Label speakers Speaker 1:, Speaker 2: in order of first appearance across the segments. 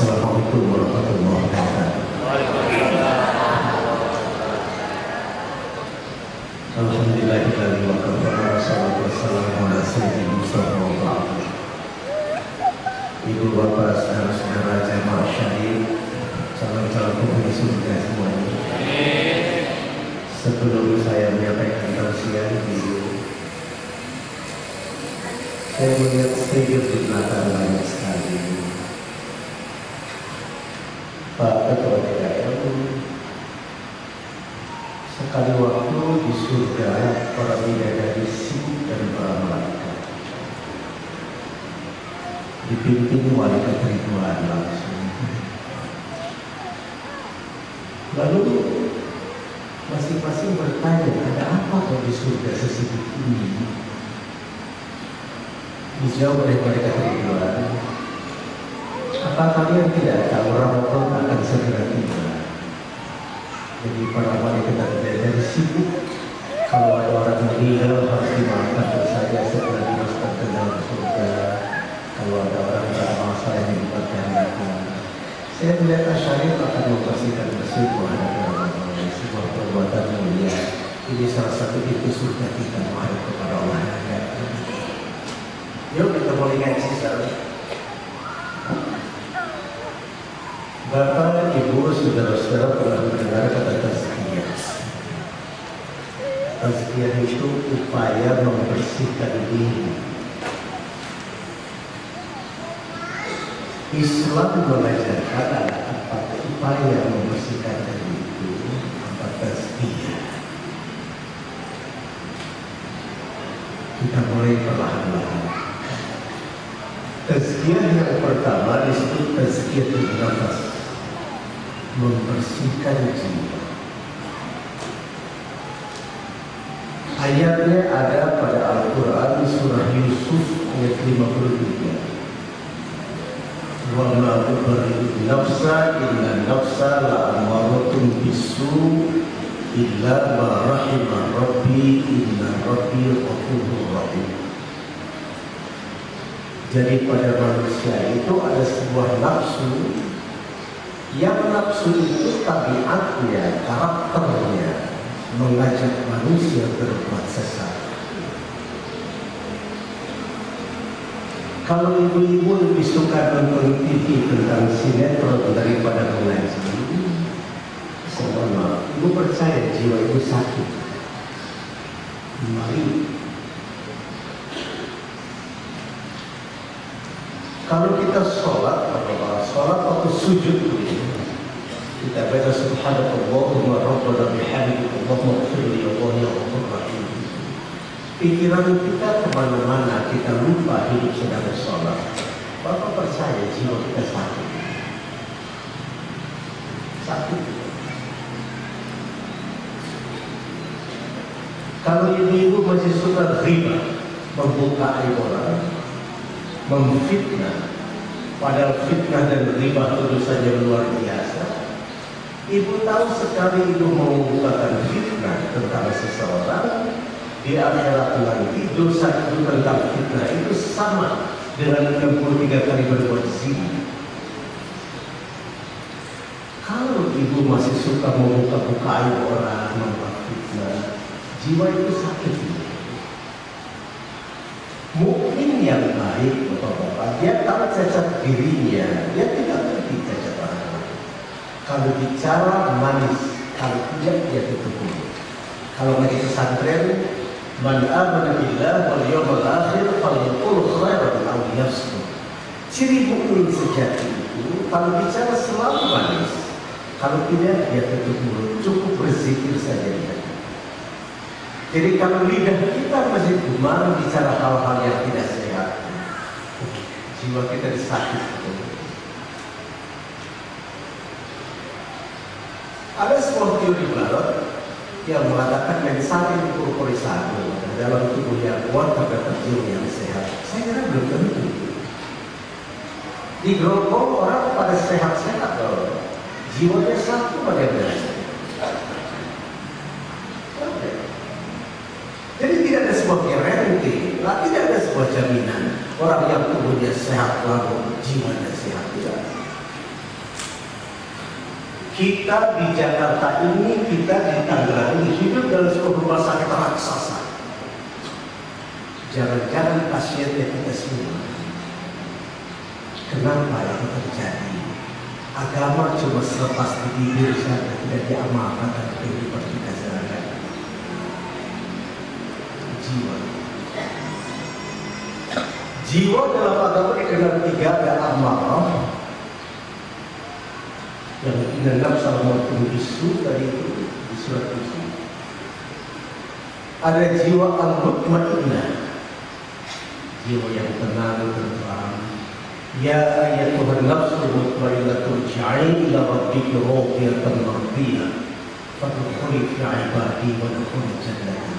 Speaker 1: Assalamualaikum warahmatullahi wabarakatuh. Alhamdulillahilladzi wa kafa wassalatu wassalamu ala sayyidil mustafa wa ba'd. Ibu bapak saudara-saudara jamaah syahid calon-calon penghuni surga semuanya. Sebelum saya menyampaikan tausiah di saya melihat stadium di belakang banyak sekali Pak Ketua DKM sekali waktu di surga para bidadari sibuk dan para malaikat. Dipimpin malaikat Ridwan langsung. Lalu masing-masing bertanya ada apa kok di surga sesibuk ini? Dijawab oleh malaikat Ridwan apa kalian tidak tahu Ramadan akan segera tiba. Jadi para wanita dari sibuk kalau ada orang meninggal harus dimaafkan saja segera dimasukkan ke dalam surga. Kalau ada orang yang dipertanyakan saya melihat syariat akan bersih menghadapi Ramadan sebuah perbuatan mulia. Ini salah satu pintu surga kita menghadap kepada Allah. Yuk kita mulai ngaji sekarang Bapak, Ibu, Saudara-saudara pernah mendengar kata tazkiyah. Tazkiyah itu upaya membersihkan diri. Islam mengajarkan apa upaya membersihkan diri itu apa tazkiyah. Kita mulai perlahan-lahan. Tazkiyah yang pertama disebut tazkiyah nafas membersihkan jiwa. Ayatnya ada pada Al-Quran surah Yusuf ayat 53. Wa ma nafsa illa nafsa la'amaratun bisu illa ma rahimah rabbi inna rabbi ghafurur rahim. Jadi pada manusia itu ada sebuah nafsu yang nafsu itu tabiatnya, karakternya mengajak manusia berbuat sesat. Kalau ibu-ibu lebih suka nonton TV tentang sinetron daripada mengaji, saya ibu percaya jiwa ibu sakit. Mari Kalau kita sholat, sholat waktu sujud baca subhanallahumma rabbana bihamdika Allahumma ighfirli Allah ya Allah rahim. Pikiran kita ke mana-mana kita lupa hidup sedang sholat. Bapak percaya jiwa kita sakit. Sakit. Kalau ibu-ibu masih suka riba, membuka aib orang, memfitnah padahal fitnah dan riba tentu saja luar biasa ibu tahu sekali ibu membukakan fitnah tentang seseorang di akhirat nanti dosa itu tentang fitnah itu sama dengan 63 kali berbuat zina. Kalau ibu masih suka membuka-buka orang membuat fitnah jiwa itu sakit. Mungkin yang baik bapak-bapak dia tahu cacat dirinya. Dia tidak ngerti cacat orang lain kalau bicara manis kalau tidak dia mulut. Kalau ngaji pesantren man amana billah wal yawmal akhir falyaqul khairan aw liyasmut ciri mukmin sejati itu kalau bicara selalu manis kalau tidak dia mulut. Cukup berzikir saja dia. Jadi kalau lidah kita masih gemar bicara hal-hal yang tidak sehat, jiwa kita disakit. Ada sebuah teori barat yang mengatakan mensalin korporisado dalam tubuh yang kuat terdapat jiwa yang sehat. Saya kira belum tentu. Di Grogol orang pada sehat-sehat loh. Jiwanya satu pada yang Jadi tidak ada sebuah garanti, tidak ada sebuah jaminan orang yang tubuhnya sehat lalu jiwanya sehat tidak. Kita di Jakarta ini, kita di Tangerang ini hidup dalam sebuah rumah sakit raksasa. Jangan-jangan pasiennya kita semua. Kenapa itu terjadi? Agama cuma selepas di bibir saja, tidak diamalkan dalam kehidupan kita sehari-hari. Jiwa. Jiwa dalam agama dikenal tiga, ada amarah, yang dianggap sama bisu tadi itu di surat bisu. Ada jiwa al-mutmainnah, jiwa yang tenang tentram. Ya ayatuhan nafsul mutmainnah turja'i ila rabbika radiyatan mardiyah. Fadkhuli fi ibadi wa dkhuli jannati.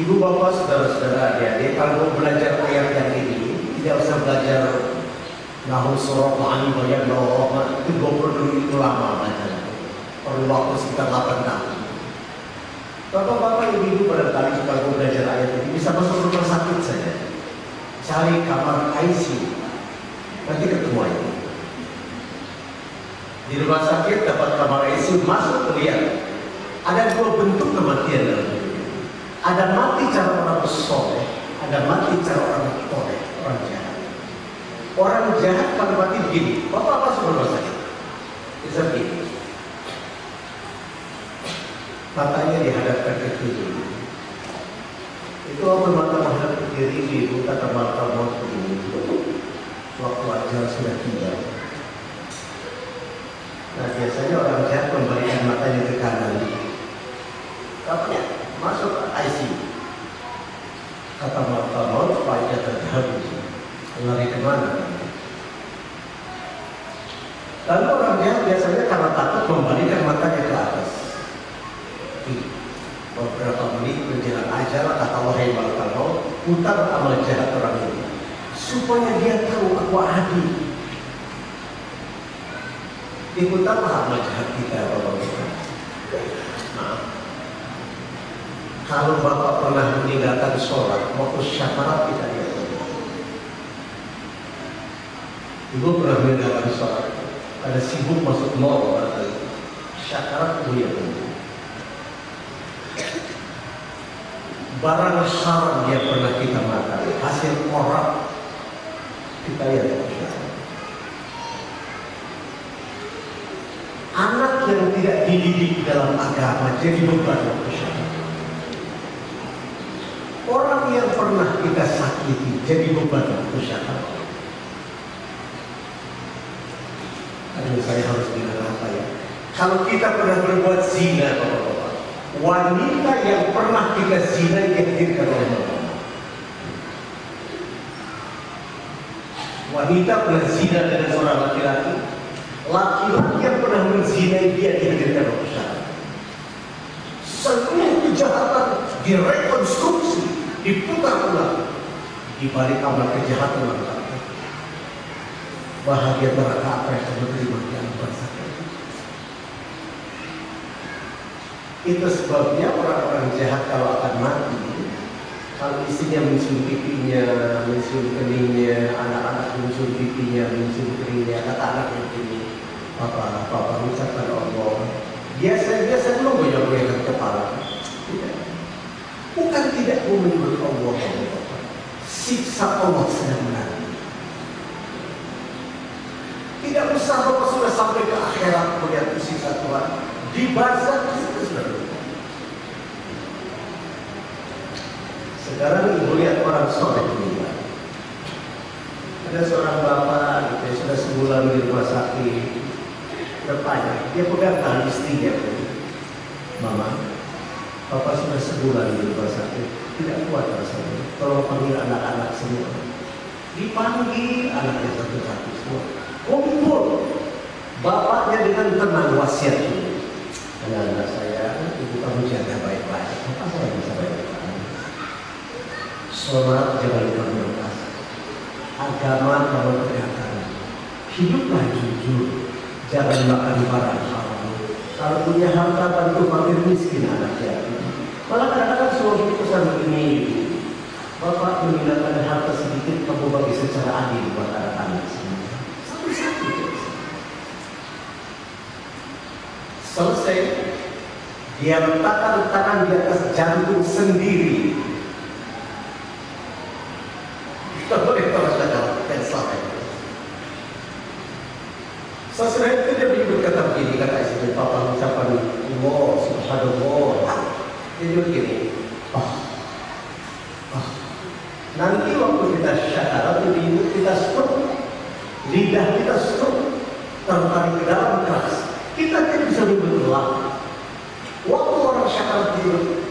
Speaker 1: Ibu bapak saudara-saudara adik-adik kalau belajar ayat yang ini tidak usah belajar Nahu surat ma'ani bayar rahmat itu 22 itu lama bacanya. Perlu waktu sekitar 8 tahun. Bapak-bapak ibu-ibu barangkali juga mau belajar ayat ini bisa masuk rumah sakit saja. Cari kamar ICU. Nanti ketemu ini. Di rumah sakit dapat kamar ICU masuk lihat. Ada dua bentuk kematian dalam hidup. Ada mati cara orang soleh, ada mati cara orang soleh, orang jahat. Orang jahat mati begini, bapak apa sebelum sakit? Bisa begini. Matanya dihadapkan ke kiri. Itu apa mata menghadap ke kiri itu kata mata mau. Waktu ajal sudah tiba. Nah biasanya orang jahat membalikan matanya ke kanan. Tapi masuk ICU. Kata mata mau supaya terjadi lari ke mana? Lalu orang jahat biasanya karena takut membalikan matanya ke atas. Beberapa menit menjelang ajar kata wahai malaikat maut, putar amal jahat orang ini supaya dia tahu aku adil. Diputar amal jahat kita bapak-bapak. Nah, kalau bapak pernah meninggalkan sholat, mau syafaat kita lihat. Ibu pernah meninggalkan sholat, ada sibuk masuk mall atau syakarat kuliah Barang haram yang pernah kita makan, hasil orang kita lihat. Anak yang tidak dididik dalam agama jadi beban Orang yang pernah kita sakiti jadi beban masyarakat. Saya harus bilang apa ya. Kalau kita pernah berbuat zina Wanita yang pernah kita zina dihadirkan oleh Bapak Wanita pernah zina dengan seorang laki-laki Laki-laki yang pernah menzinai dia dihadirkan oleh Bapak Seluruh kejahatan direkonstruksi Diputar ulang Di balik amal kejahatan laki bahagia neraka apa yang kamu terima di alam Itu sebabnya orang-orang jahat kalau akan mati, kalau istrinya mencium pipinya, mencium keningnya, anak-anak mencium pipinya, mencium keningnya, kata anak ini, Papa, Papa ucapkan Allah. Biasa biasa belum goyang-goyangkan kepala. Tidak. Bukan tidak mau menyebut Allah, Siksa Allah sedang menanti. Tidak usah Bapak sudah sampai ke akhirat melihat sisa Tuhan. Di bazar itu sudah Sekarang ibu lihat orang soleh ini. Ada seorang bapak gitu, sudah sebulan di rumah sakit. Bertanya, dia pegang tangan istrinya. Mama, Bapak sudah sebulan di rumah sakit, tidak kuat rasanya. Tolong panggil anak-anak semua. Dipanggil anaknya satu-satu semua kumpul. Bapaknya dengan tenang wasiat ini anak-anak saya ibu kamu jaga baik-baik. Apa saya bisa baik-baik. Sholat jangan lupa berkas agama kamu tegakkan hiduplah jujur. Jangan makan barang haram. Kalau punya harta bantu fakir miskin anak yatim malah kadang-kadang suami pesan begini Bapak meninggalkan harta sedikit kamu bagi secara adil buat anak-anak Dia letakkan tangan di atas jantung sendiri. Kita boleh dan sampai. Sesudah itu dia berkata begini, kata istri Papa ucapan Allah, subhanallah. Dia begini, oh, oh. Nanti waktu kita syakarat, ibu kita stop, lidah kita stop, tertarik ke dalam keras. Kita tidak bisa berdoa. Waktu orang syakar tidur,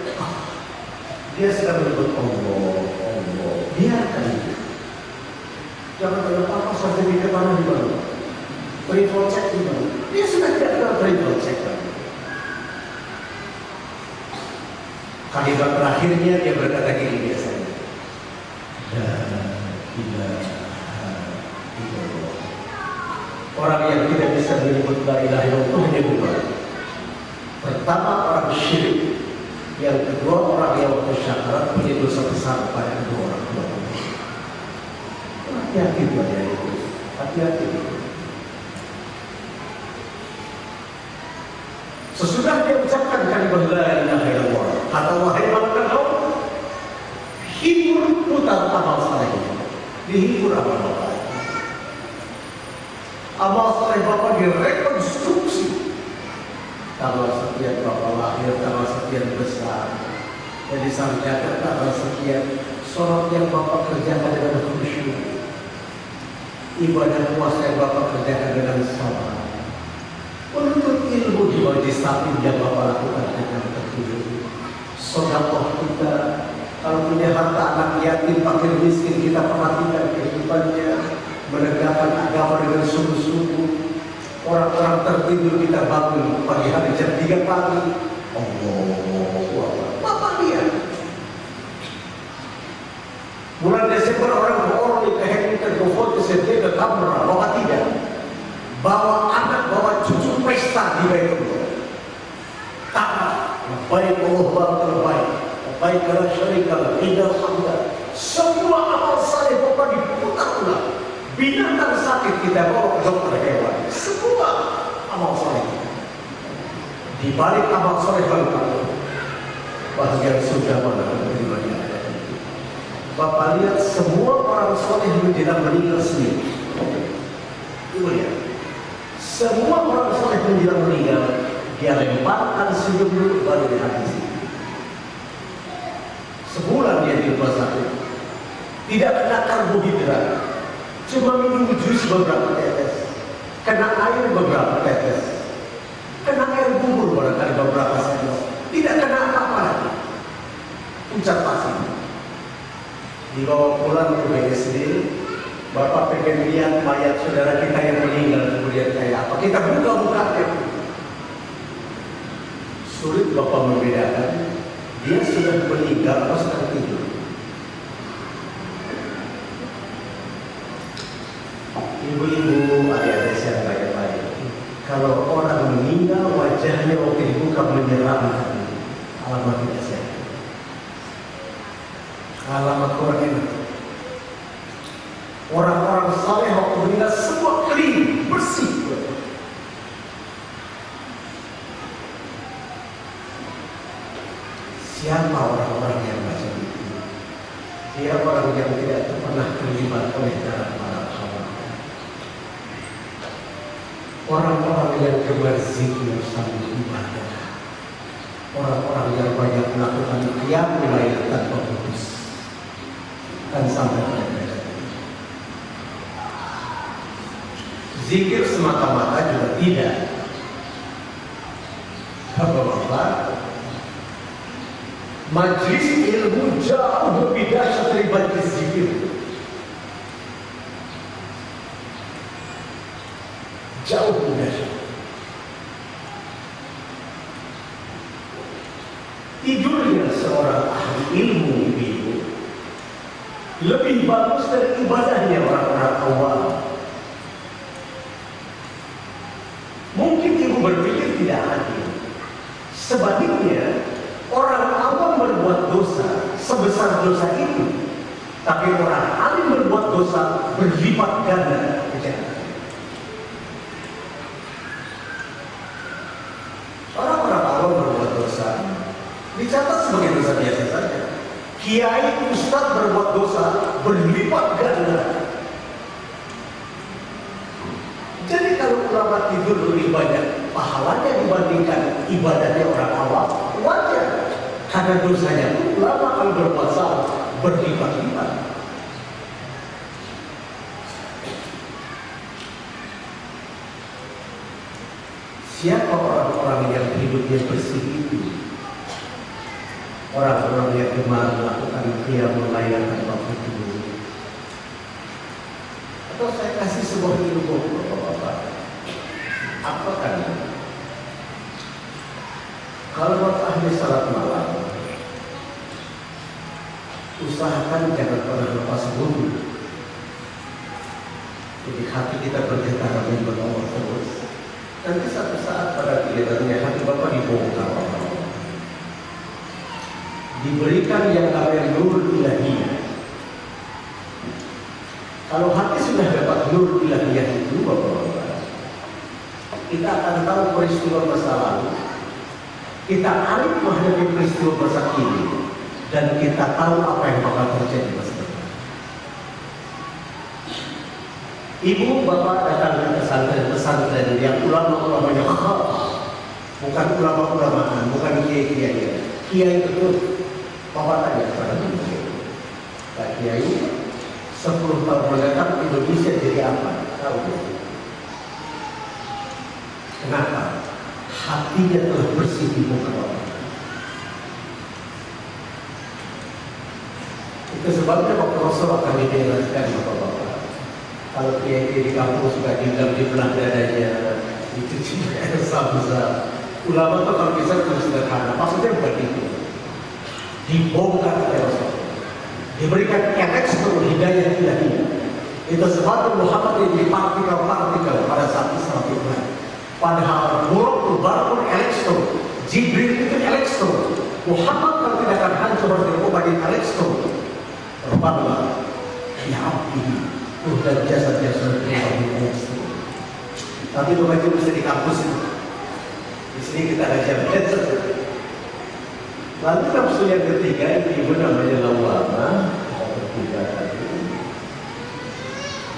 Speaker 1: dia sedang menyebut Allah, Allah. Biarkan itu. Jangan tanya apa sertifikat mana di mana. Triple check di mana. Dia sudah tidak kenal triple check lagi. Kalimat terakhirnya dia berkata gini biasanya. tidak Orang yang tidak menyebut la ilaha illallah hanya dua. Pertama orang syirik, yang kedua orang yang waktu syakarat punya dosa besar pada kedua orang tua. Hati-hati pada itu, hati-hati. Sesudah dia ucapkan kalimat la ilaha illallah, kata wahai malaikat hibur putar amal saleh. Dihibur saleh. Amal saleh Bapak direkonstruksi tanggal sekian bapak lahir, tanggal sekian besar. Jadi sampai tanggal sekian, sholat yang bapak kerjakan dengan khusyuk. Ibadah puasa yang bapak kerjakan dengan sabar. Menuntut ilmu di majlis taklim yang bapak lakukan dengan tertuju. Sodakoh kita, kalau punya harta anak yatim, fakir miskin, kita perhatikan kehidupannya, menegakkan agama dengan sungguh-sungguh, Orang-orang tertidur kita bangun pagi hari jam 3 pagi. Allah, Bapak lihat. Bulan Desember orang orang ke Hamilton ke foto setiap kamera, bapak tidak. Bawa anak, bawa cucu pesta di Baitullah. Tak baik Allah terbaik, baik kalau syarikat, tidak hamda. Semua amal saleh bapak diputar ulang. Binatang sakit kita bawa ke dokter hewan. Semua amal soleh. Di balik amal soleh baru bagian sudah mana penerimanya ada. Bapak lihat semua orang soleh menjelang meninggal sendiri. Ibu lihat. Semua orang soleh menjelang meninggal dia lemparkan senyum dulu baru dihabisi. Sebulan dia di rumah sakit. Tidak kena karbohidrat, Cuma minum jus beberapa tetes. Kena air beberapa tetes. Kena air bubur barangkali beberapa sendok. Tidak kena apa-apa lagi. Ucap pasti. Dibawa pulang ke BSD, Bapak pengen lihat mayat saudara kita yang meninggal kemudian kayak apa. Kita buka-buka Sulit Bapak membedakan dia sudah meninggal atau sedang tidur. Ibu-ibu, adik-adik saya baik-baik. Kalau orang meninggal wajahnya waktu dibuka menyeramkan. Alamat tidak sehat. Alamat kurang enak. Orang-orang saleh waktu meninggal semua clean, bersih. Siapa orang-orang yang macam itu? Dia orang yang tidak pernah terlibat oleh cara orang-orang yang gemar zikir sambil ibadah. Orang-orang yang banyak melakukan qiyam wilayah tanpa putus dan sampai pada zikir semata-mata juga tidak. Bapak-bapak Majlis ilmu jauh lebih dahsyat dari majlis zikir jauh lebih Tidurnya seorang ahli ilmu ibu lebih bagus dari ibadahnya orang-orang awam. Mungkin ibu berpikir tidak adil. Sebaliknya, orang awam berbuat dosa sebesar dosa itu, tapi orang alim berbuat dosa berlipat ganda kejahatan. Dicatat sebagai dosa biasa saja. Kiai Ustadz berbuat dosa berlipat ganda. Jadi kalau ulama tidur lebih banyak pahalanya dibandingkan ibadahnya orang awam, wajar. Karena dosanya pun ulama berbuat salah berlipat-lipat. Siapa bersih itu? Orang-orang yang gemar melakukan dia melayani waktu itu. Atau saya kasih sebuah ilmu Bapak-Bapak. Apa kan? Kalau ahli salat malam, usahakan jangan pernah lepas wudhu. Jadi hati kita bergetar dengan Allah terus. Nanti satu saat pada gilirannya hati Bapak dibongkar. Diberikan yang namanya nur ilahiyah. Kalau hati sudah dapat nur ilahiyah itu Bapak-Bapak, kita akan tahu peristiwa masa lalu, kita arif menghadapi peristiwa masa kini, dan kita tahu apa yang bakal terjadi masa depan. Ibu bapak datang ke pesantren-pesantren yang ulama-ulamanya khas, bukan ulama-ulamaan, bukan kiai-kiai. Kiai itu bapak tanya kepada. Pak Kiai, 10 tahun mendatang Indonesia jadi apa? Tahu Kenapa? Hatinya telah bersih di muka Allah. Itu sebabnya waktu Rasul akan dijelaskan Bapak-Bapak. Kalau kiai di kampung suka dibilang di belah dadanya, itu juga besar-besar. Ulama itu kalau bisa itu sederhana. Maksudnya bukan itu. Dibongkar oleh Rasul. Diberikan ekstra hidayah ilahiyah. Itu sebab Muhammad ini partikel-partikel pada saat Isra Mi'raj. Padahal buruk baru elektro, Jibril itu elektro. Muhammad kalau tidak akan hancur berubah di elektro. Terbanglah ya Ruh dan di elektro. Tapi itu bisa di kampus itu. Di sini kita ajar biasa. Lalu nafsu yang ketiga itu ibu namanya lawama. Ketiga tadi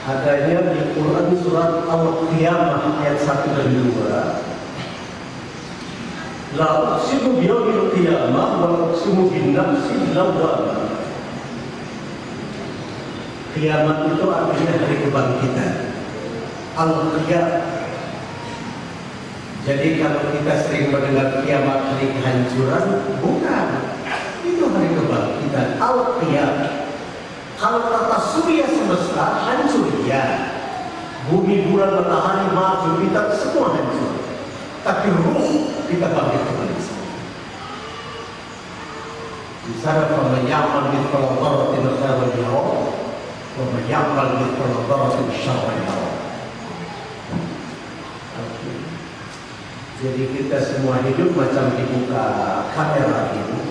Speaker 1: adanya di Quran surat Al-Qiyamah ayat 1 dan 2 La uqsimu biyawmil qiyamah wa uqsimu bin nafsi lawwamah Kiamat itu artinya hari kebangkitan Al-Qiyamah Jadi kalau kita sering mendengar kiamat hari kehancuran Bukan Itu hari kebangkitan Al-Qiyamah kalau kata surya semesta hancur ya. Bumi, bulan, matahari, Mars, Jupiter semua hancur. Tapi ruh kita bangkit kembali. Di sana pemayaman di pelontar di negara di pelontar di syarah jauh. Jadi kita semua hidup macam dibuka kamera ini.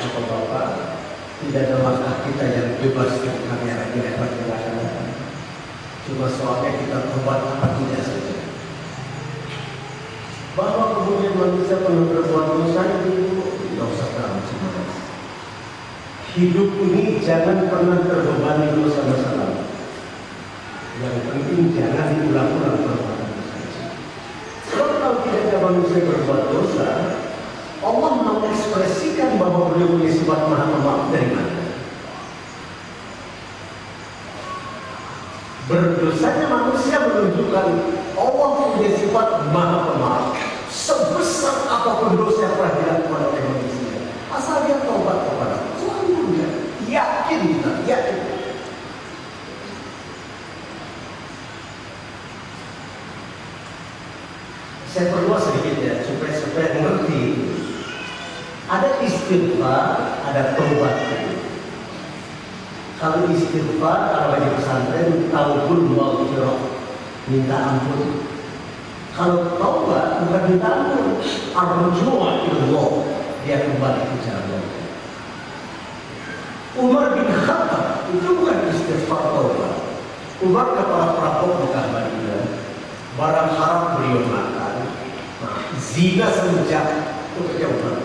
Speaker 1: Apa bapak? tidak ada langkah kita yang bebas dari kamera di lebar jalanan. Cuma soalnya kita berbuat apa tidak saja. Bahwa kemudian manusia perlu berbuat dosa itu tidak usah terlalu cemas. Hidup ini jangan pernah terbebani dosa masa lalu. Yang penting jangan diulang-ulang perbuatan dosa. Sebab kalau tidak ada manusia berbuat dosa, Allah mengekspresikan bahwa beliau punya sifat maha pemaaf dari mana? Berdosanya manusia menunjukkan Allah punya sifat maha pemaaf sebesar apa pun dosa yang pernah dilakukan oleh manusia. Asal dia taubat kepada punya yakin yakin. Saya perlu sedikit ya supaya supaya mengerti ada istighfar, ada taubat. Kalau istighfar, kalau lagi pesantren, taubul maghfirah, minta ampun. Kalau taubat bukan minta ampun, arju'a ilallah, dia kembali ke jalan. Umar bin Khattab itu bukan istighfar taubat. Umar kepala perampok Mekah Madinah, barang haram beliau makan, zina semenjak itu kejauhan.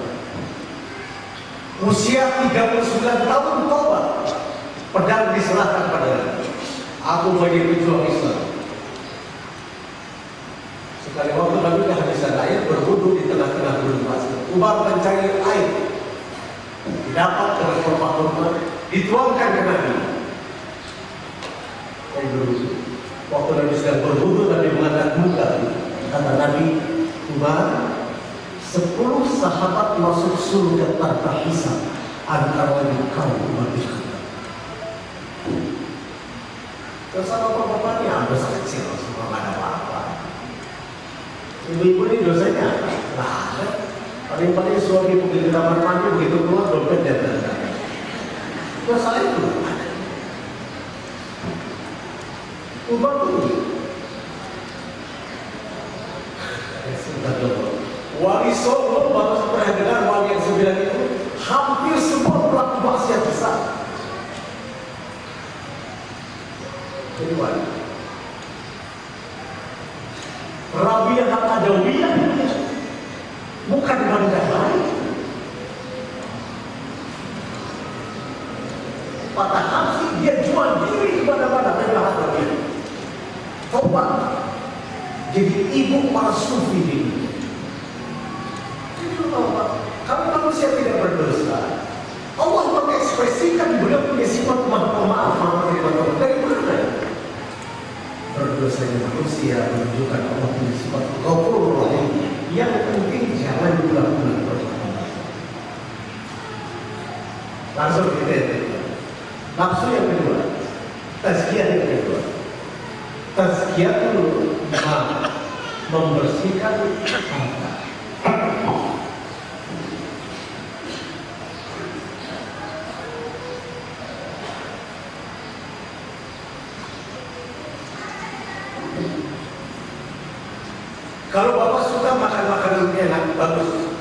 Speaker 1: Usia 39 tahun tobat. Pedang diserahkan pada Aku bagi pejuang Islam. Sekali waktu Nabi kehabisan air berwudu di tengah-tengah gunung pasir. Umar mencari air. Dapat dengan kurma-kurma dituangkan ke Nabi. Saya berwudu. Waktu Nabi sedang berwudu Nabi mengangkat muka. Kata Nabi, Umar, sepuluh sahabat masuk surga tanpa hisab antara kau Umar bin Khattab. Terus bapak-bapaknya ambil kecil, semua ada apa-apa. Ibu-ibu ini dosanya Nah, ada. Paling-paling suami pergi ke kamar mandi begitu keluar dompet dan dan Dosa itu ada. Ubah tuh. Wali Solo baru pernah dengar wali yang sembilan itu hampir semua pelaku maksiat besar. Jadi wali. Rabiah Adawiyah bukan benda lain. Patah hati dia jual diri kepada-mana Rabiah Adawiyah. Tobat. Jadi ibu para sufi ini. Jadi apa? Kalau manusia tidak berdosa, Allah mengekspresikan beliau punya sifat pemaaf, dari mana? berdosanya manusia menunjukkan Allah punya sifat ghafur rahim yang penting jangan diulang-ulang perbuatan langsung kita itu nafsu yang kedua tazkiyah yang kedua tazkiyah dulu membersihkan harta Kalau Bapak suka makan makanan enak, bagus.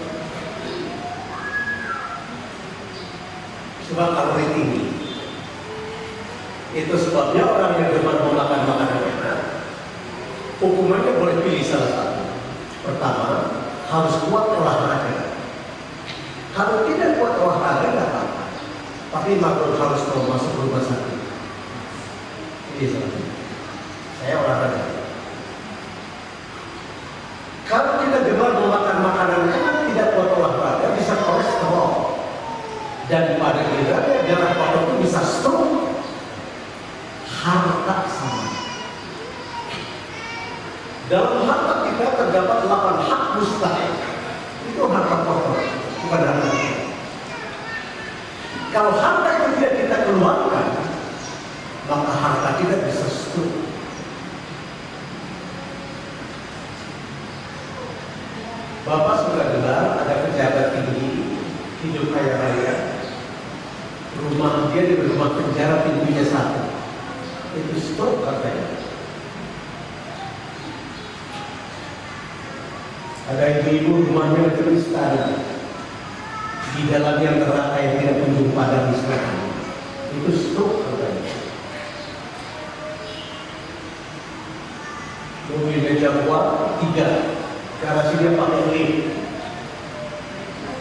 Speaker 1: Sebab kalori tinggi. Itu sebabnya orang yang gemar makan makanan enak, hukumannya boleh pilih salah satu. Pertama, harus kuat olahraga. Kalau tidak kuat olahraga, tidak apa-apa. Tapi makhluk harus masuk rumah sakit. Ini salah satu. Saya olahraga. Kalau kita gemar memakan makanan enak tidak kuat olahraga bisa kolesterol dan pada akhirnya darah pada itu bisa stroke harta sama dalam harta kita terdapat 8 hak mustahil itu harta pokok kepada harta kalau harta itu tidak kita keluarkan maka harta kita bisa stroke Bapak sudah dengar ada pejabat tinggi hidup kaya raya rumah dia di rumah penjara pintunya satu itu stop katanya ada ibu-ibu rumahnya itu istana di dalam yang neraka yang tidak kunjung padam istana itu stop katanya mobil meja kuat tiga garasi dia pakai lift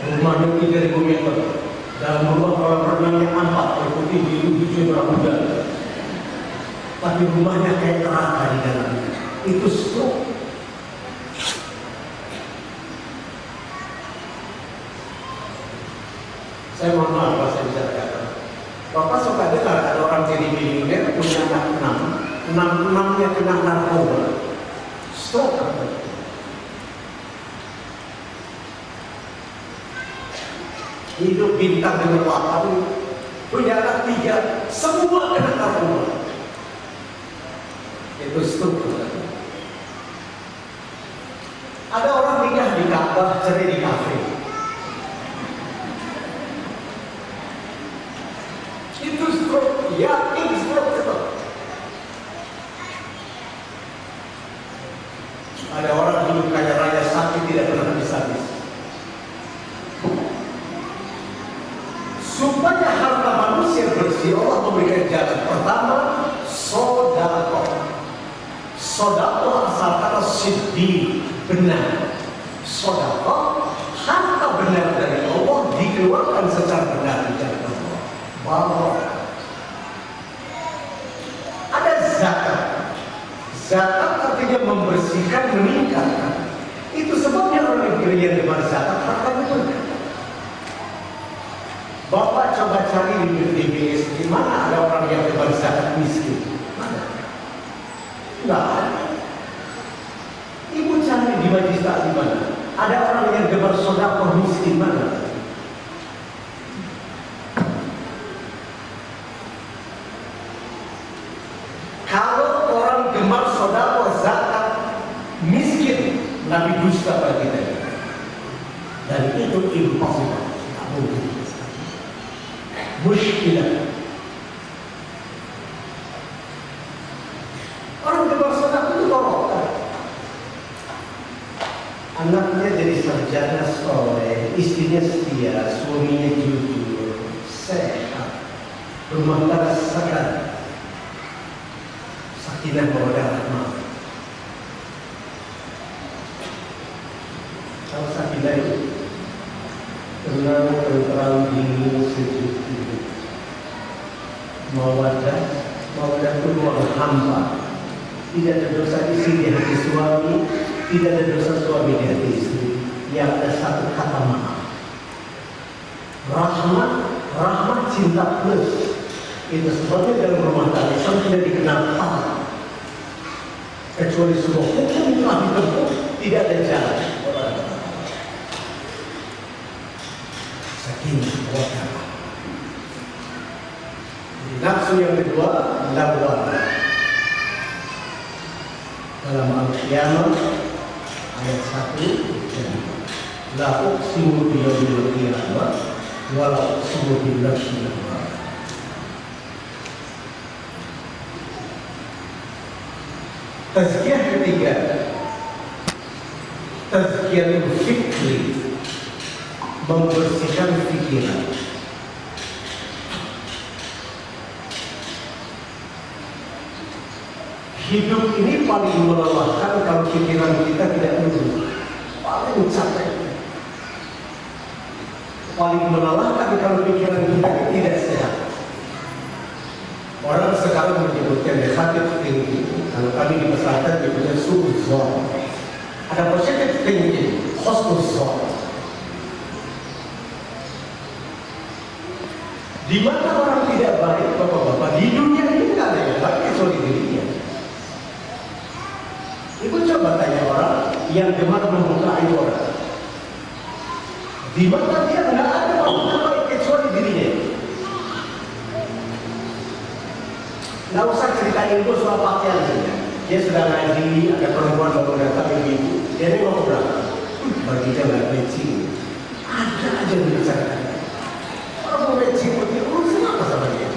Speaker 1: rumahnya 3000 meter dalam rumah kolam renangnya empat putih biru hijau merah muda tapi rumahnya kayak neraka di dalam itu stroke saya mohon maaf kalau saya bisa kata Bapak suka dengar ada orang jadi milioner punya anak enam. Enam enamnya kena narkoba. Stroke apa hidup bintang dengan lapar punya anak tiga semua kena narkoba. Itu struktur ada orang nikah di Ka'bah cerai di kafe itu stroke yakin stroke itu ada orang hidup kaya raya sakit tidak pernah habis-habis supaya harta manusia bersih Allah memberikan jalan pertama sodako sodako asal kata siddi benar sodako harta benar dari Allah di dikeluarkan secara benar di jalan Allah. Bahwa ada zakat. Zakat artinya membersihkan, meningkatkan. Itu sebabnya orang yang yang gemar zakat hartanya berkah. Bapak coba cari di DBS di mana ada orang yang gemar zakat miskin? Mana? Enggak ada. Ibu cari di mana? Ada orang yang gemar sodakoh miskin mana? Kalau orang gemar sodakoh zakat miskin, Nabi dusta pada kita. Dan itu impossible. Tak mungkin. Muskilah. Orang gemar sodakoh itu korokkan. Anaknya jadi sarjana soleh, istrinya setia, suaminya jujur, sehat, rumah tangga sehat, sakinah mawaddah rahmah. Kalau sakinah itu tenang, tentram, dingin, sejuk, sejuk. Mawaddah, mawaddah itu ruang hamba. Tidak ada dosa istri di hati suami, tidak ada dosa suami di hati istri. Yang ada satu kata maaf. Rahmat, rahmat cinta plus. Itu sebabnya dalam rumah tangga tidak dikenal Allah. Kecuali sebuah hukum telah ditempuh, tidak ada jalan. Sakinah wakil. Nafsu yang kedua, lawwamah dalam Al-Qiyamah ayat 1 La uqsimu bi yaumil qiyamah wa la uqsimu bil nafsil Tazkiyah ketiga Tazkiyah fikri Membersihkan pikiran Hidup ini paling melelahkan kalau pikiran kita tidak lurus. Paling capek. Paling melelahkan kalau pikiran kita tidak sehat. Orang sekarang menyebutkan negatif tinggi. Kalau kami di pesantren disebutnya suzon. Ada positif tinggi, husnuzon. Di mana orang tidak baik, bapak-bapak, di dunia ini tidak ada yang baik kecuali dirinya. Ibu coba tanya orang yang gemar membuka orang. Di mana dia tidak ada orang baik kecuali dirinya. Nggak ilmu soal pakaian saja. Dia sedang ngaji, ada perempuan baru datang ibu, dia ini mau berapa? Bagi dia nggak matching. Ada aja yang dibicarakan. Orang mau matching, dia urusan apa sama dia?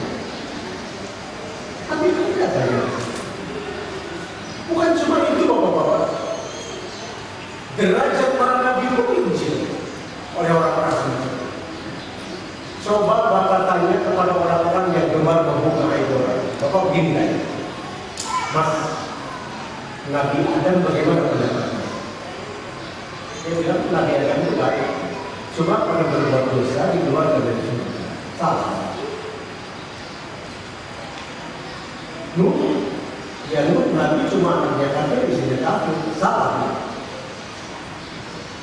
Speaker 1: Tapi tidak tanya. Bukan cuma itu bapak-bapak. Derajat para nabi pun diuji oleh orang-orang suci. Coba bapak tanya kepada orang-orang yang gemar membuka aib orang. Bapak begini tanya. Mas, Nabi Adam bagaimana pendapatnya? Dia bilang Nabi Adam itu baik. Cuma pada berbuat dosa dikeluarkan dari surga. Salah. Nuh Ya Nuh Nabi cuma anaknya di sini kafir. Salah.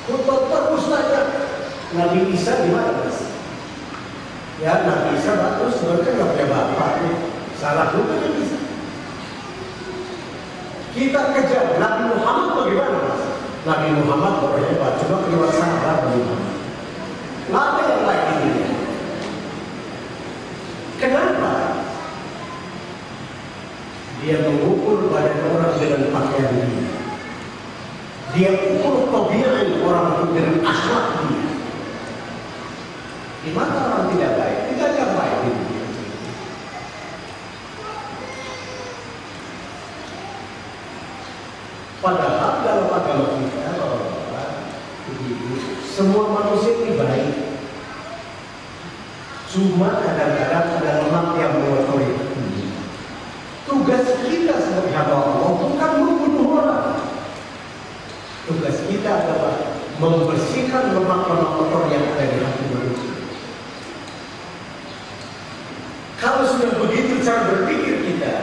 Speaker 1: Kutub terus tanya. Nabi Isa di mana mas? Ya Nabi Isa bagus, mereka nggak punya bapak. Salah juga. Kita kejar Nabi Muhammad bagaimana? Nabi Muhammad boleh hebat, coba keluar sahabat Nabi Muhammad. Apa yang lagi ini? Kenapa? Dia mengukur badan orang dengan pakaian dia. Dia ukur tabiat orang dengan akhlak dia. Di mana orang tidak baik? Cuma kadang-kadang ada lemak yang mengotori. Tugas kita sebagai hamba Allah bukan membunuh orang. Tugas kita adalah membersihkan lemak-lemak kotor yang ada di hati manusia. Kalau sudah begitu cara berpikir kita,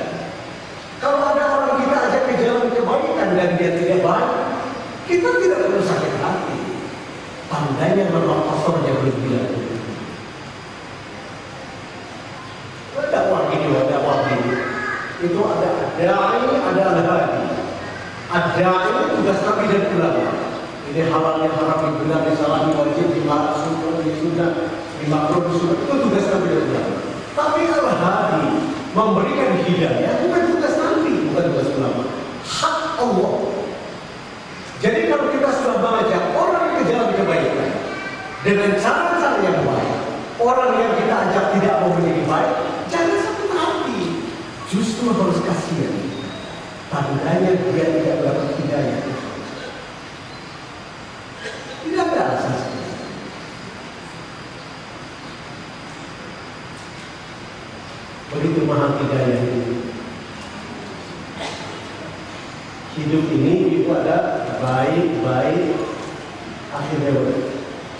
Speaker 1: kalau ada orang kita ajak ke jalan kebaikan dan dia tidak baik, kita tidak perlu sakit hati. Tandanya lemak kotornya belum hilang. Itu ada dai, ada al-hadi. Ada tugas nabi dan ulama. Ini halal yang haram benar disalahi wajib lima sunnah lima di sunnah itu tugas nabi dan ulama. Tapi al-hadi memberikan hidayah bukan tugas nabi, bukan tugas ulama. Hak Allah. Jadi kalau kita sudah mengajak orang ke jalan kebaikan dengan cara-cara yang baik, orang yang kita ajak tidak mau menjadi baik. Justru harus kasihan. Tandanya dia tidak dapat hidayah. Tidak ada alasan Begitu mahal hidayah itu. Hidup ini itu ada baik-baik akhirnya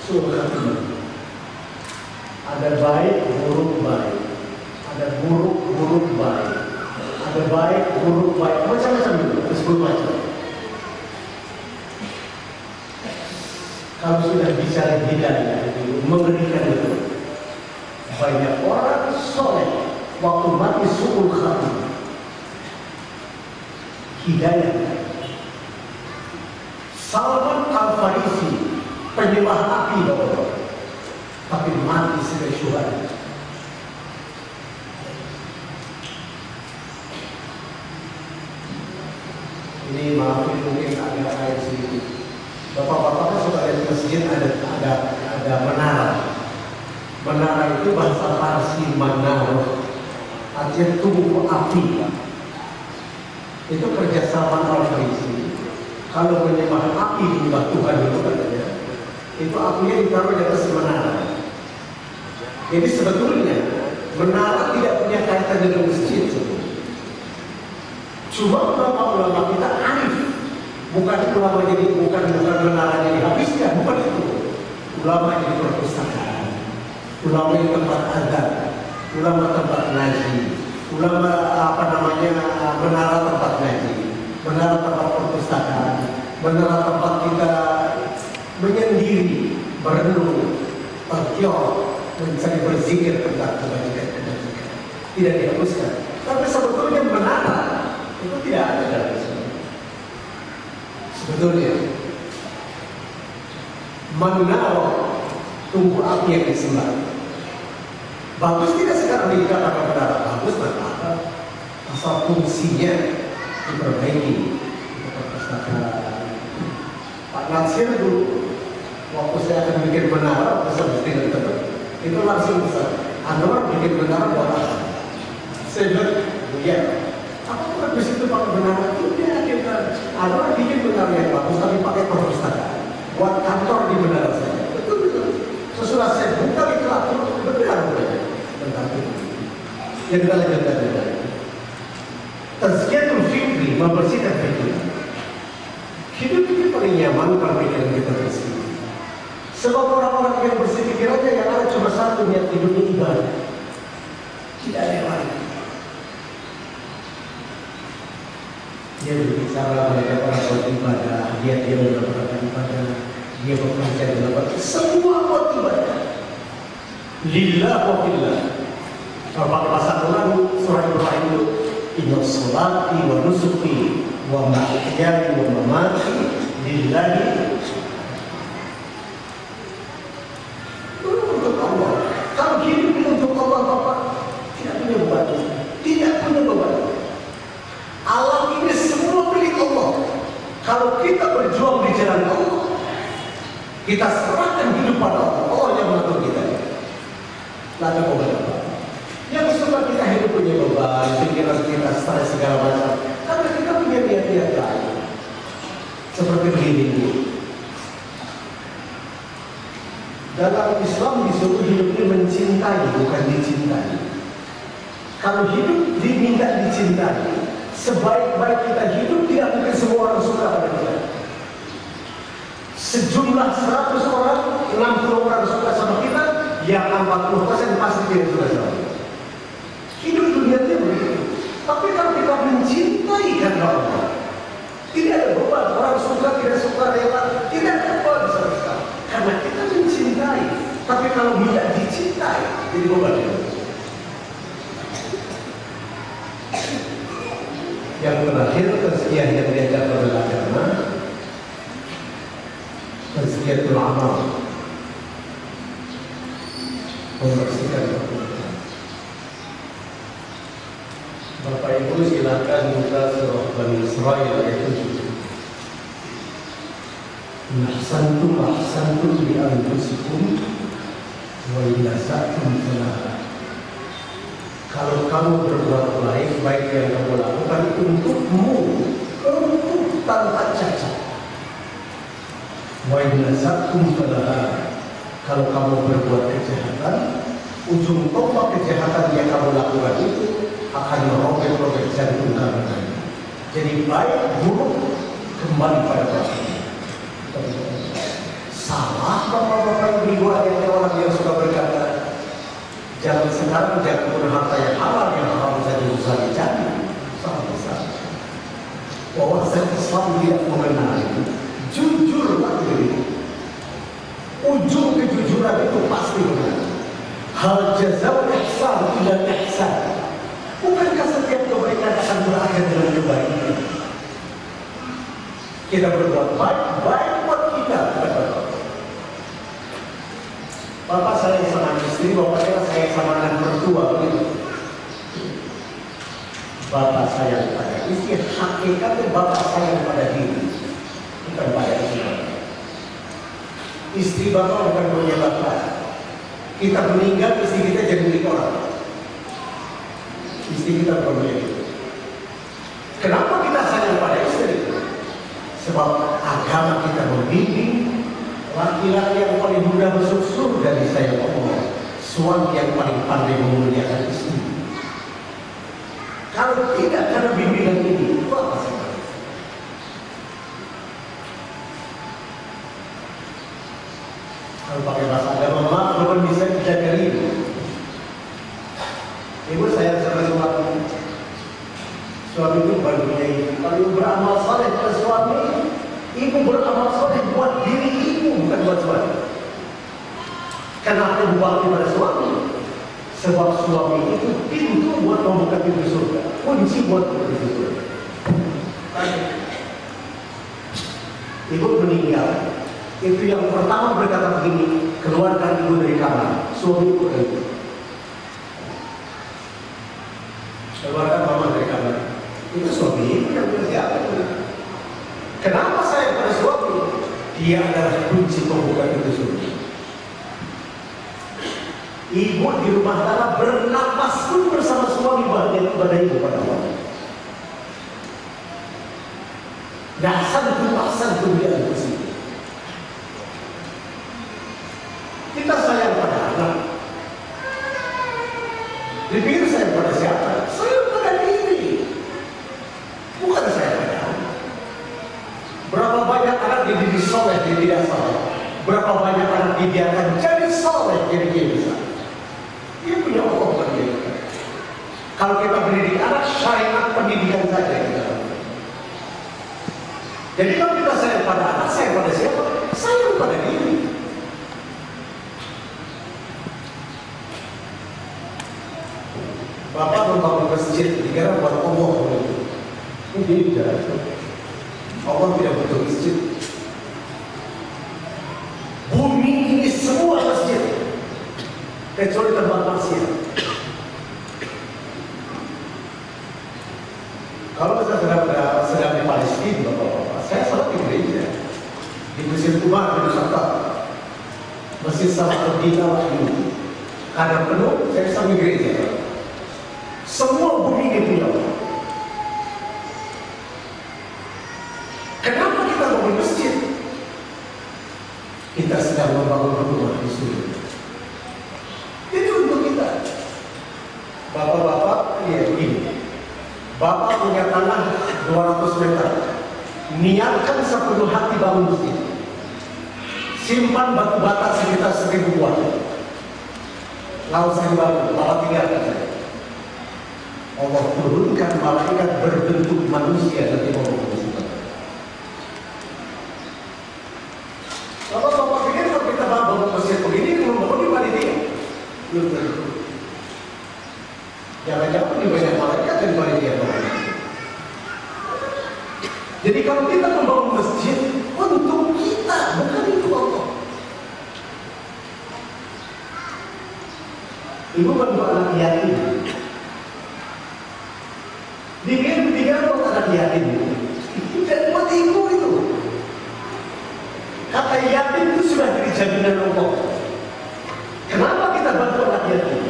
Speaker 1: surga Ada baik, buruk, baik. Ada buruk, buruk, baik. Ada baik, buruk, baik. Macam-macam itu, disebut macam. Kalau sudah bicara hidayah itu mengerikan itu. Banyak orang soleh waktu mati suul khatim hidayah. Salman Al-Farisi penyembah api bapak tapi mati sebagai syuhada. Ini maafin mungkin agak air sedikit. Bapak-bapak kan suka lihat masjid ada ada ada menara. Menara itu bahasa Parsi menara. Artinya tubuh api itu kerjasama al-Farisi kalau menyembah api menyembah Tuhan itu katanya itu apinya ditaruh di atas menara jadi sebetulnya menara tidak punya kaitan dengan masjid cuma ulama-ulama kita arif. Bukan ulama jadi bukan bukan menaranya dihabiskan bukan itu. Ulama jadi perpustakaan ulama yang tempat adat ulama tempat ngaji. Ulama apa namanya menara tempat ngaji, menara tempat perpustakaan, menara tempat kita menyendiri, berenung, tertiok, mencari berzikir tentang kebajikan-kebajikan. Tidak dihapuskan. Tapi sebetulnya menara itu tidak ada dalam Islam. Sebetulnya menara tunggu api yang disembah Bagus tidak sekarang dikatakan benar? Bagus apa? Asal fungsinya diperbaiki. Pak Natsir dulu waktu saya akan bikin menara besar dengan teman itu langsung besar. Anwar bikin menara buat apa? Saya bilang, ya, apa bukan di situ pakai menara? Tidak, kita Anwar bikin menara yang bagus tapi pakai perpustakaan. Buat kantor di menara saya. Betul betul. Sesudah saya buka itu benar benar tentang itu. Yang kita lanjutkan dari Tazkiyatul fikri membersihkan pikiran. Hidup itu paling nyaman kalau pikiran kita bersih. Sebab orang-orang yang bersih pikirannya yang ada cuma satu niat hidupnya ibadah. Tidak ada yang lain. Dia berbicara mereka orang beribadah, dia dia melakukan ibadah, dia bekerja dalam semua buat ibadah. Lillah wa billah. Pakai bahasa Quran surah Ibrahim itu inna salati wa nusuki wa mahyaya wa mamati lillahi untuk Allah. Kalau hidup untuk Allah Bapak tidak punya beban, tidak punya beban. Alam ini semua milik Allah. Kalau kita berjuang di jalan Allah, kita serahkan hidup pada Allah. Yang mengatur kita lada beban. Yang suka kita hidup punya beban, pikiran kita stres segala macam. Karena kita punya niat-niat lain. Seperti begini. Dalam Islam disuruh hidup ini mencintai, bukan dicintai. Kalau hidup diminta dicintai, sebaik-baik kita hidup tidak mungkin semua orang suka pada kita sejumlah 100 orang 60 orang suka sama kita yang 40 persen pasti tidak suka sama. Hidup dunia itu begitu. Tapi kalau kita mencintai karena Allah tidak ada beban. Orang suka tidak suka rela. Tidak ada beban sama karena kita mencintai. Tapi kalau tidak dicintai jadi beban. Yang terakhir tazkiyah yang diajak amal membersihkan perbuatan Bapak Ibu silakan buka surah Bani Israel ayat 7 Nahsantum ahsantum bi anfusikum wa ila sa'tum Kalau kamu berbuat baik, baik yang kamu lakukan untukmu, untuk tanpa. Kalau kamu berbuat kejahatan, ujung tombak kejahatan yang kamu lakukan itu akan merobek-robek jantung kamu. Jadi baik buruk kembali pada Tuhan. Salah bapak-bapak yang orang yang suka berkata, jangan sekarang jangan berharta yang halal yang haram saja susah dicari. Salah besar. Bahwa Islam tidak mengenal itu. Jujur diri. Ujung kejujuran itu pasti benar. Hal jazau ihsan tidak ihsan. Bukankah setiap kebaikan akan berakhir dengan kebaikan? Kita berbuat baik, baik buat kita. Bapak saya sama istri, bapaknya saya sama anak mertua begitu. Bapak saya pada istri, hakikatnya bapak saya pada diri, bukan pada istri. Bapak bukan punya bapak. Kita meninggal, istri kita jadi milik orang. Istri kita bukan punya itu. Kenapa kita sayang pada istri? Sebab agama kita membimbing laki-laki yang paling mudah masuk surga dari saya Allah. Suami yang paling pandai memuliakan istri. Kalau tidak karena bimbingan ini, itu apa sih? Kalau pakai bahasa agama, maaf, belum bisa dijaga ibu. Saya sama suami, suami itu baru punya ibu. Kalau beramal saleh pada suami, ibu beramal saleh buat diri ibu, bukan buat suami. Kenapa buat pada suami? Sebab suami itu pintu buat membuka pintu surga, kunci buat pintu surga. Ibu meninggal, itu yang pertama berkata begini, keluarkan ibu dari kamar, suami ibu dari Keluarkan mama dari kamar. Itu suami ibu yang bersiap. Kenapa saya pada suami? Dia adalah kunci pembuka pintu surga. Ibu di rumah tangga bernapas pun bersama suami bahagia kepada ibu pada Allah. Nasan tu ahsan tu dia bersih. Kita sayang pada anak. Dipikir saya pada siapa? Saya pada diri. Bukan saya pada anak. Berapa banyak anak dididik soleh, dia tidak soleh. Berapa banyak anak dibiarkan jadi soleh, jadi dia bisa. Dia punya Allah bagi dia. Kalau kita mendidik anak, syariat pendidikan saja kita Jadi kalau kita sayang pada anak, sayang pada siapa? Sayang pada diri. Bapak membangun masjid dikira buat Allah Ini tidak. Allah tidak butuh masjid. Bumi ini semua masjid kecuali tempat maksiat. Kalau saya sedang sedang di Palestina, bapak-bapak, saya salat di gereja di Mesir Kuba, di Nusantara, Masjid Salat Medina ini. Karena penuh, saya sambil gereja. Semua bumi ini punya Allah. Kenapa kita bangun masjid? Kita sedang membangun rumah di surga. Itu untuk kita. Bapak-bapak, iya begini. Bapak punya tanah 200 meter. Niatkan sepuluh hati bangun masjid. Simpan batu bata sekitar seribu buah. Lalu saya bangun, Bapak tinggalkan saya. Allah turunkan malaikat berbentuk manusia nanti mau berbentuk Kalau bapak pikir kalau kita bangun masjid begini, kalau bangun di panitia, belum tentu. Jangan-jangan di banyak malaikat dan panitia bangun. Jadi kalau kita membangun masjid untuk kita, bukan untuk Allah. Ibu bantu anak yatim. Dibikin tiga buat anak yatim. Dan buat ibu itu. Kata yatim itu sudah jadi jaminan Allah. Kenapa kita bantu anak yatim?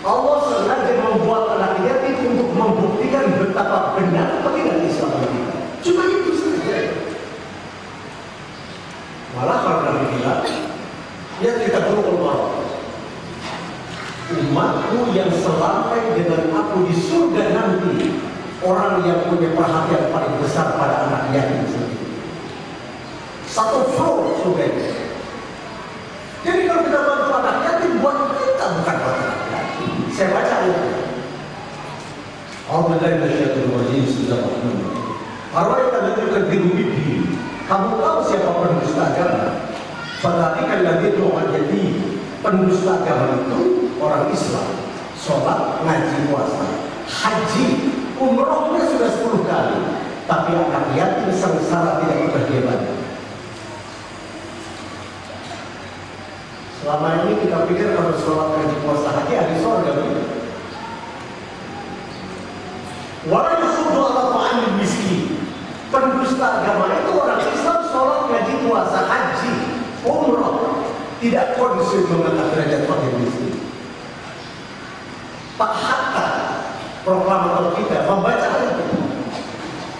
Speaker 1: Allah sengaja membuat anak yatim untuk membuktikan betapa benar apa tidak Islam kita. Cuma itu saja. Malah kalau Nabi bilang, ya kita perlu keluar umatku yang selampai dengan aku di surga nanti orang yang punya perhatian paling besar pada anak yatim sendiri satu floor surga itu jadi kalau kita bantu anak yatim buat kita bukan buat anak yatim saya baca itu Allah dari masyarakat wajib sudah Kalau kita menunjukkan di kamu tahu siapa pendusta agama? Fadhalikan lagi doa jadi pendusta agama itu orang Islam sholat, ngaji, puasa haji, umrohnya sudah 10 kali tapi anak yatim sengsara tidak pernah dia bantu selama ini kita pikir kalau sholat, ngaji, puasa, haji ada surga begitu Walau yusuddu ala ta'amil miskin Pendusta agama itu orang Islam sholat, ngaji, puasa, haji, umroh Tidak kondusif mengangkat derajat miskin Pak Hatta proklamator kita membaca itu.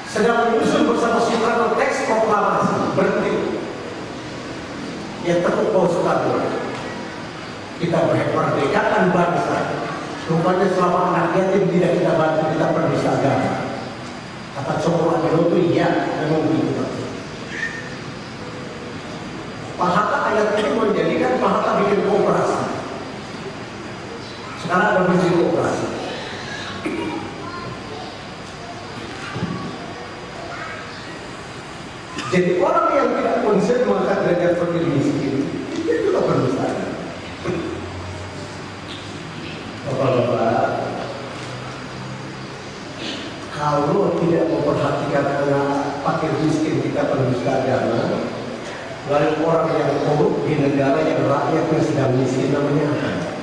Speaker 1: Sedang menyusun bersama Soekarno teks proklamasi berhenti. Yang tepuk bau Soekarno. Kita merdekakan bangsa. Rupanya selama anak yatim tidak kita bantu kita penulis agama kata Cokro itu iya memang begitu Pak Hatta ayat ini menjadikan Pak Hatta bikin kooperasi sekarang ada visi kooperasi. Jadi orang yang tidak konsen mengangkat derajat fakir miskin, dia juga perlu sadar. Bapak-bapak, kalau tidak memperhatikan anak fakir miskin kita pendusta agama, lalu orang yang korup di negara yang rakyatnya sedang miskin namanya apa?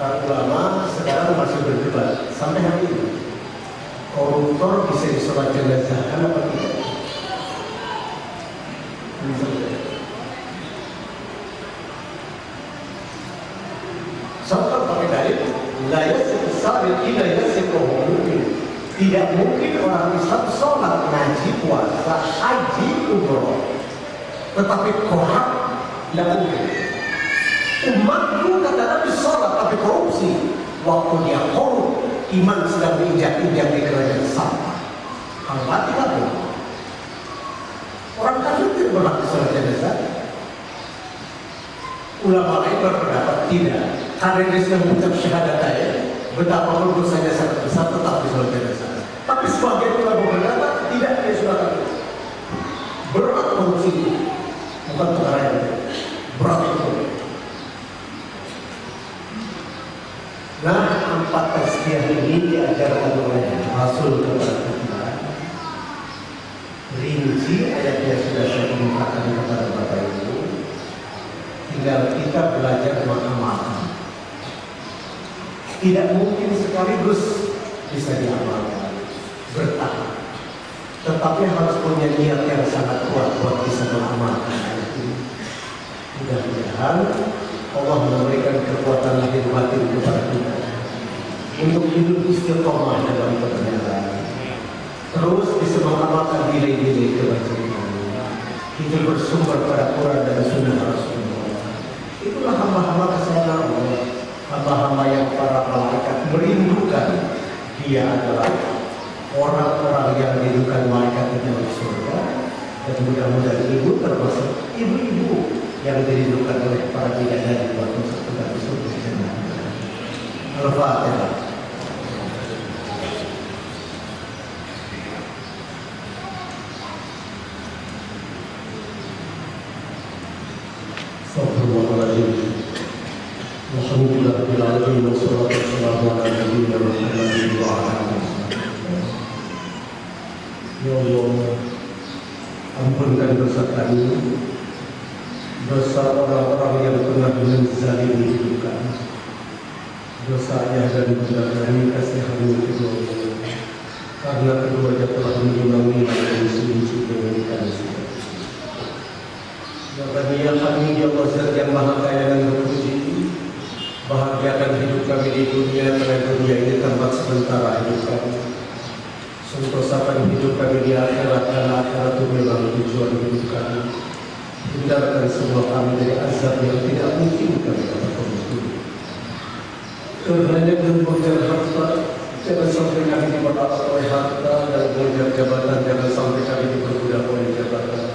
Speaker 1: para ulama sekarang masih berdebat sampai hari ini koruptor bisa disolat jenazah apa tidak? Sampai pakai dalil layas sabil ila yasiruhu tidak mungkin orang Islam sholat, ngaji, puasa, haji, umroh tetapi kohak tidak mungkin Umatku kata Nabi sholat tapi korupsi. Waktu dia korup, iman sedang diinjak-injak di kerajaan sampah. Kalau mati lagi. Orang kafir tidak berhak sholat jenazah. Ulama lain berpendapat tidak. Karena dia sudah mengucap syahadat. Betapa pun dosanya sangat besar tetap di sholat jenazah. Tapi sebagian ulama berpendapat tidak dia sudah kafir. Berat korupsi bukan perkara yang berat itu. Nah, empat tasbih ini diajarkan oleh Rasul kepada kita. Rinci ayatnya sudah saya kemukakan kepada Bapak Ibu. Tinggal kita belajar mengamalkan. Tidak mungkin sekaligus bisa diamalkan. Bertahap. Tetapi harus punya niat yang sangat kuat buat bisa mengamalkan ayat ini. Mudah-mudahan Allah memberikan kekuatan lahir batin kepada kita untuk hidup istiqomah dalam perjalanan. Terus bisa mengamalkan nilai-nilai kebajikan. Itu bersumber pada Quran dan Sunnah Rasulullah. Itulah hamba-hamba kesayangan Allah. Hamba-hamba yang para malaikat merindukan. Dia adalah orang-orang yang merindukan malaikat di dalam surga. Dan mudah-mudahan ibu termasuk ibu-ibu yang dirindukan oleh para bidadari waktu sekedar surga jannah. Al-Fatihah. Alhamdulillah, Alhamdulillah, Alhamdulillah, Alhamdulillah, Alhamdulillah, ampunkan dosa kami. Dosa orang-orang yang pernah menzalimi hidup kami dosa ayah dan bunda kami kasihanmu kedua. Karena keduanya telah mengimami dan sunci dengan kami Ya kami ya kami ya Allah yang maha kaya dan berpuji Bahagiakan hidup kami di dunia Karena dunia ini tempat sementara hidup kami Sentosakan hidup kami di akhirat Karena akhirat itu memang tujuan hidup kami. Hindarkan semua kami dari azab yang tidak mungkin kami dapat mengutuk Kerana mengejar harta Jangan sampai kami dibatalkan oleh harta Dan mengejar jabatan Jangan sampai kami diperbudak oleh jabatan.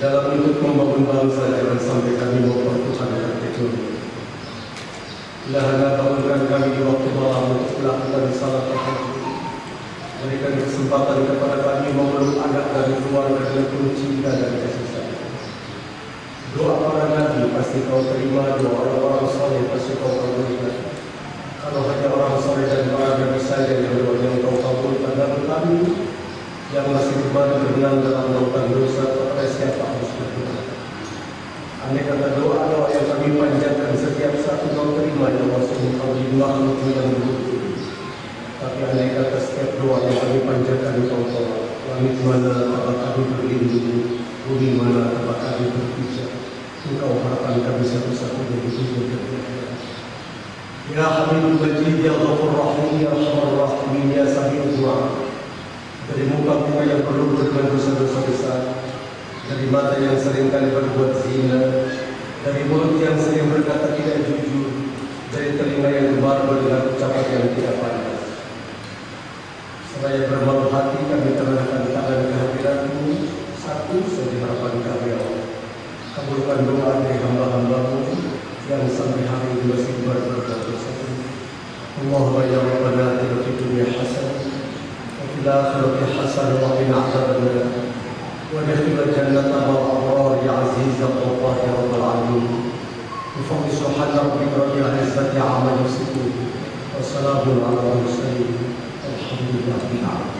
Speaker 1: Dalam ikut membangun bangsa jangan sampai kami mempertuhankan ekonomi. Lahana bangunkan kami di Kesempatan kepada kami memeluk anak dari keluarga dengan penuh cinta dan kasih sayang. Doa para nabi pasti kau terima, doa orang-orang soleh pasti kau kabulkan. Kalau hanya orang soleh dan para nabi saja yang doanya kau kabulkan dan kami yang masih kembali berenang dalam lautan dosa kepada siapa harus berdoa. Andai kata doa doa yang kami panjatkan setiap satu kau terima ya Allah kau di makhluk yang berhubung. Doa yang kami panjatkan tolak. Langit mana tempat kami berlindung, bumi mana tempat kami berpijak. Engkau harapan kami satu-satunya di dunia Ya Habibul Majid, Ya Ghafur Rahim, Ya Rahman Rahim, Ya Sahih Doa dari muka-muka yang perlu dengan dosa-dosa besar, dari mata yang sering kali berbuat zina, dari mulut yang sering berkata tidak jujur, dari telinga yang gemar mendengar ucapan yang tidak pantas. Seraya bermalu hati kami tenangkan tangan kehadiranmu, satu saja harapan kami Allah. Kabulkan doa dari hamba-hambamu yang sampai hari ini masih berbuat dosa. Allahumma ya Rabbana atina fid dunya hasanah وفي الآخرة حسنة وقنا عذاب النار وندخل الجنة مع الأبرار يا عزيز الله يا رب العالمين بفضل سبحان ربك رب العزة عما يصفون وسلام على المرسلين menjadi abdi